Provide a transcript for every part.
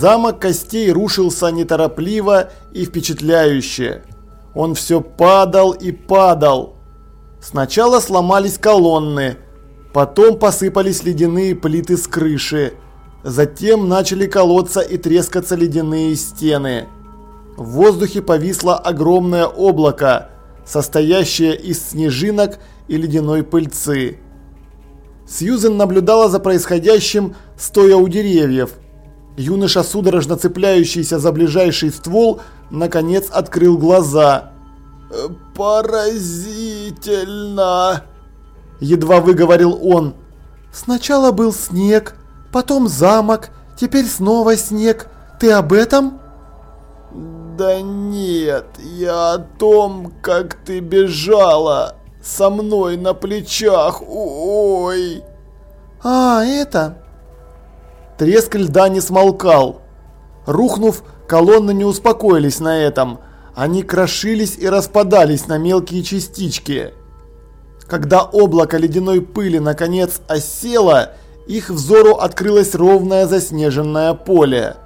Замок костей рушился неторопливо и впечатляюще. Он все падал и падал. Сначала сломались колонны, потом посыпались ледяные плиты с крыши, затем начали колоться и трескаться ледяные стены. В воздухе повисло огромное облако, состоящее из снежинок и ледяной пыльцы. Сьюзен наблюдала за происходящим, стоя у деревьев. Юноша, судорожно цепляющийся за ближайший ствол, наконец открыл глаза. «Поразительно!» Едва выговорил он. «Сначала был снег, потом замок, теперь снова снег. Ты об этом?» «Да нет, я о том, как ты бежала со мной на плечах. Ой!» «А, это...» Треск льда не смолкал. Рухнув, колонны не успокоились на этом. Они крошились и распадались на мелкие частички. Когда облако ледяной пыли наконец осело, их взору открылось ровное заснеженное поле.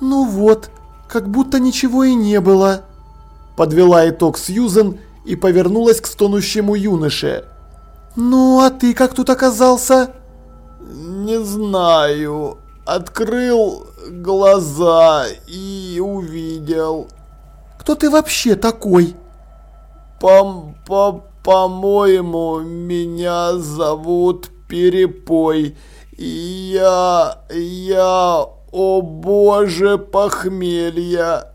«Ну вот», как будто ничего и не было. Подвела итог Сьюзен и повернулась к стонущему юноше. «Ну, а ты как тут оказался?» «Не знаю. Открыл глаза и увидел». «Кто ты вообще такой?» «По-по-по-моему, меня зовут Перепой. Я... я о боже, похмелья!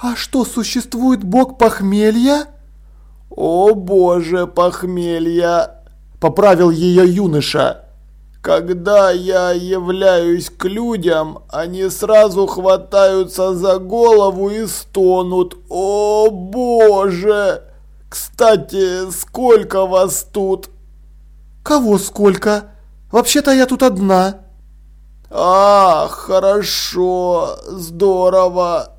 А что, существует бог похмелья? О боже, похмелья! Поправил ее юноша. Когда я являюсь к людям, они сразу хватаются за голову и стонут. О боже! Кстати, сколько вас тут? Кого сколько? Вообще-то я тут одна. «А, хорошо, здорово!»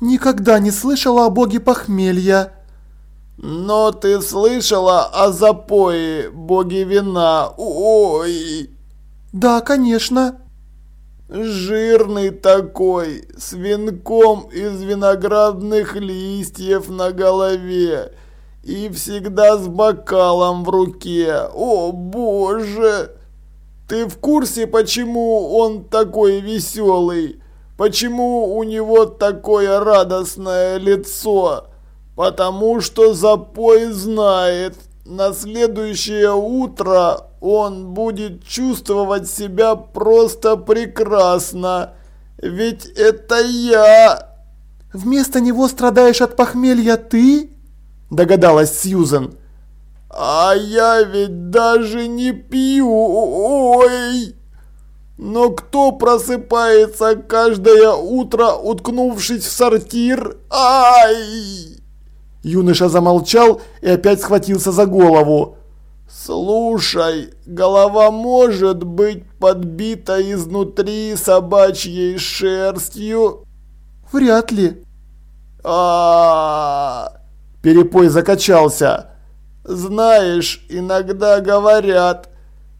«Никогда не слышала о боге похмелья!» «Но ты слышала о запое, боге вина? Ой!» «Да, конечно!» «Жирный такой, с венком из виноградных листьев на голове и всегда с бокалом в руке. О, боже!» Ты в курсе, почему он такой веселый? Почему у него такое радостное лицо? Потому что запой знает, на следующее утро он будет чувствовать себя просто прекрасно. Ведь это я. Вместо него страдаешь от похмелья ты? Догадалась Сьюзен. А я ведь даже не пью, ой! Но кто просыпается каждое утро, уткнувшись в сортир? Ай! Юноша замолчал и опять схватился за голову. «Слушай, голова может быть подбита изнутри собачьей шерстью?» «Вряд ли». А, -а, -а, Перепой закачался. Знаешь, иногда говорят,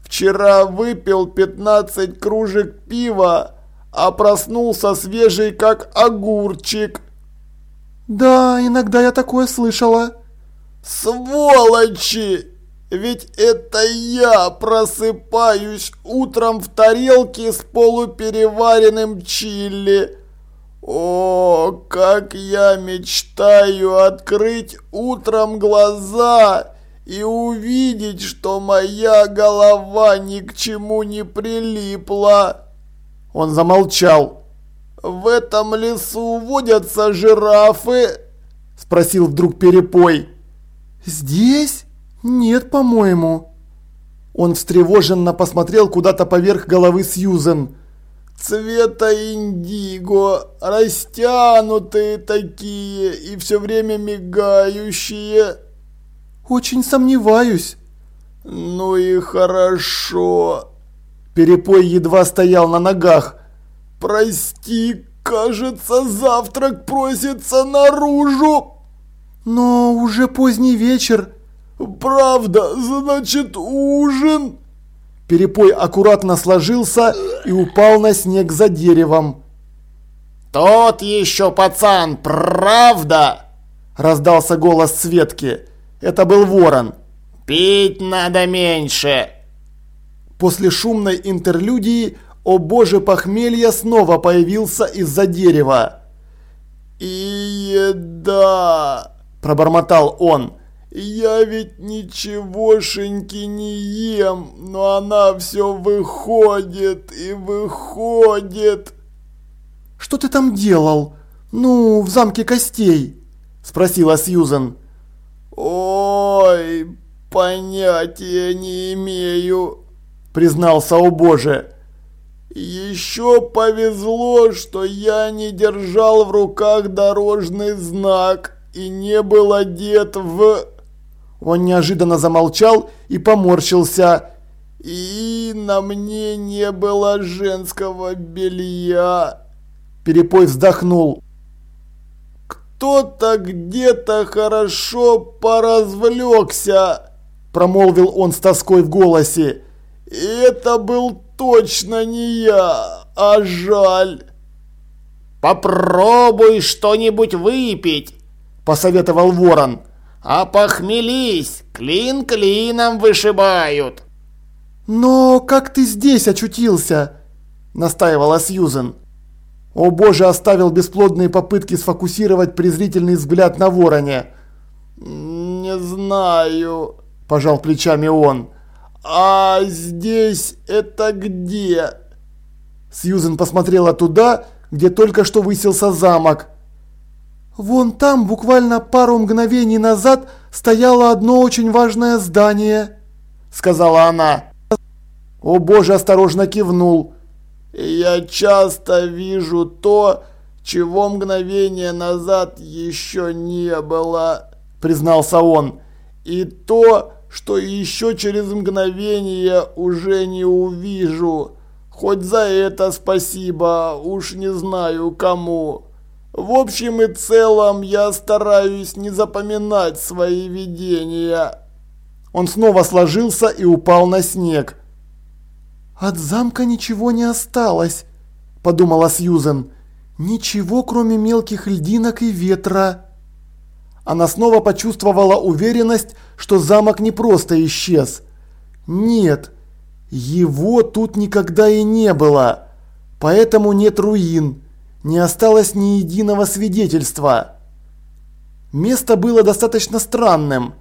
вчера выпил 15 кружек пива, а проснулся свежий как огурчик. Да, иногда я такое слышала. Сволочи! Ведь это я просыпаюсь утром в тарелке с полупереваренным чили. О, как я мечтаю открыть утром глаза и увидеть, что моя голова ни к чему не прилипла. Он замолчал. В этом лесу водятся жирафы? Спросил вдруг Перепой. Здесь? Нет, по-моему. Он встревоженно посмотрел куда-то поверх головы Сьюзен цвета индиго, растянутые такие и все время мигающие. Очень сомневаюсь. Ну и хорошо. Перепой едва стоял на ногах. Прости, кажется, завтрак просится наружу. Но уже поздний вечер. Правда, значит ужин? Перепой аккуратно сложился и упал на снег за деревом. «Тот еще пацан, правда?» Раздался голос Светки. Это был ворон. «Пить надо меньше!» После шумной интерлюдии «О боже, похмелье» снова появился из-за дерева. «И еда!» – пробормотал он. «Я ведь ничегошеньки не ем, но она все выходит и выходит!» «Что ты там делал? Ну, в замке костей?» – спросила Сьюзен. «Ой, понятия не имею», – признался о боже. Еще повезло, что я не держал в руках дорожный знак и не был одет в... Он неожиданно замолчал и поморщился. И на мне не было женского белья. Перепой вздохнул. Кто-то где-то хорошо поразвлекся, промолвил он с тоской в голосе. И это был точно не я, а жаль. Попробуй что-нибудь выпить, посоветовал ворон. А похмелись, клин клином вышибают. Но как ты здесь очутился? Настаивала Сьюзен. О боже, оставил бесплодные попытки сфокусировать презрительный взгляд на вороне. «Не знаю», – пожал плечами он. «А здесь это где?» Сьюзен посмотрела туда, где только что высился замок. «Вон там, буквально пару мгновений назад, стояло одно очень важное здание», – сказала она. О боже, осторожно кивнул. «Я часто вижу то, чего мгновение назад еще не было», – признался он. «И то, что еще через мгновение уже не увижу. Хоть за это спасибо, уж не знаю кому. В общем и целом я стараюсь не запоминать свои видения. Он снова сложился и упал на снег. «От замка ничего не осталось», – подумала Сьюзен. «Ничего, кроме мелких льдинок и ветра». Она снова почувствовала уверенность, что замок не просто исчез. Нет, его тут никогда и не было. Поэтому нет руин, не осталось ни единого свидетельства. Место было достаточно странным.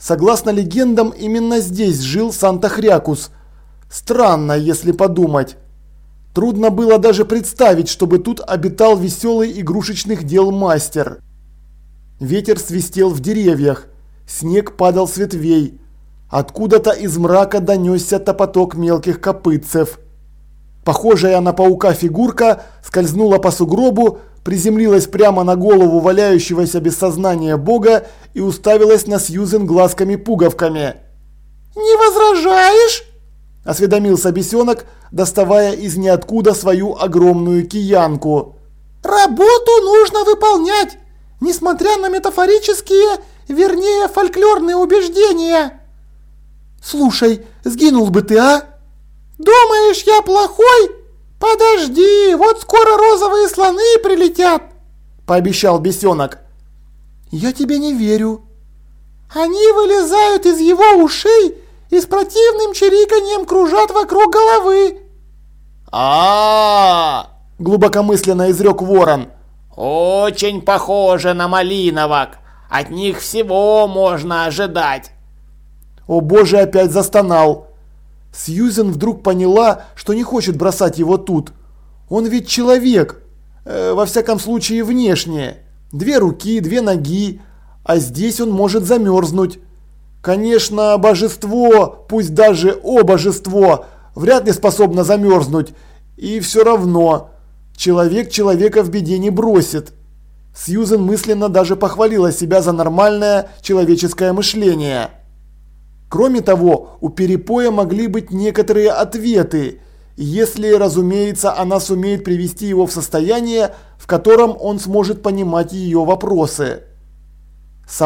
Согласно легендам, именно здесь жил Санта-Хрякус. Странно, если подумать. Трудно было даже представить, чтобы тут обитал веселый игрушечных дел мастер. Ветер свистел в деревьях, снег падал с ветвей. Откуда-то из мрака донесся топоток мелких копытцев. Похожая на паука фигурка скользнула по сугробу, приземлилась прямо на голову валяющегося без сознания бога и уставилась на Сьюзен глазками-пуговками. «Не возражаешь?» – осведомился бесенок, доставая из ниоткуда свою огромную киянку. «Работу нужно выполнять!» Несмотря на метафорические, вернее фольклорные убеждения. Слушай, сгинул бы ты, а? Думаешь, я плохой? Подожди, вот скоро розовые слоны прилетят, пообещал бесенок. Я тебе не верю. Они вылезают из его ушей и с противным чириканьем кружат вокруг головы. А, -а, -а, -а глубокомысленно изрек ворон. Очень похоже на малиновок. От них всего можно ожидать. О боже, опять застонал. Сьюзен вдруг поняла, что не хочет бросать его тут. Он ведь человек. Э, во всяком случае, внешне. Две руки, две ноги. А здесь он может замерзнуть. Конечно, божество, пусть даже о божество, вряд ли способно замерзнуть. И все равно... Человек человека в беде не бросит. Сьюзен мысленно даже похвалила себя за нормальное человеческое мышление. Кроме того, у Перепоя могли быть некоторые ответы, если, разумеется, она сумеет привести его в состояние, в котором он сможет понимать ее вопросы. С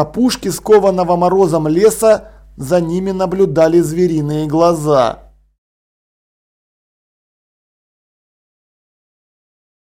скованного морозом леса за ними наблюдали звериные глаза.